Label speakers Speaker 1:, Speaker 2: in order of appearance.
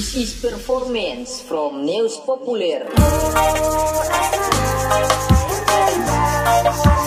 Speaker 1: This is performance from News Populer.
Speaker 2: Oh,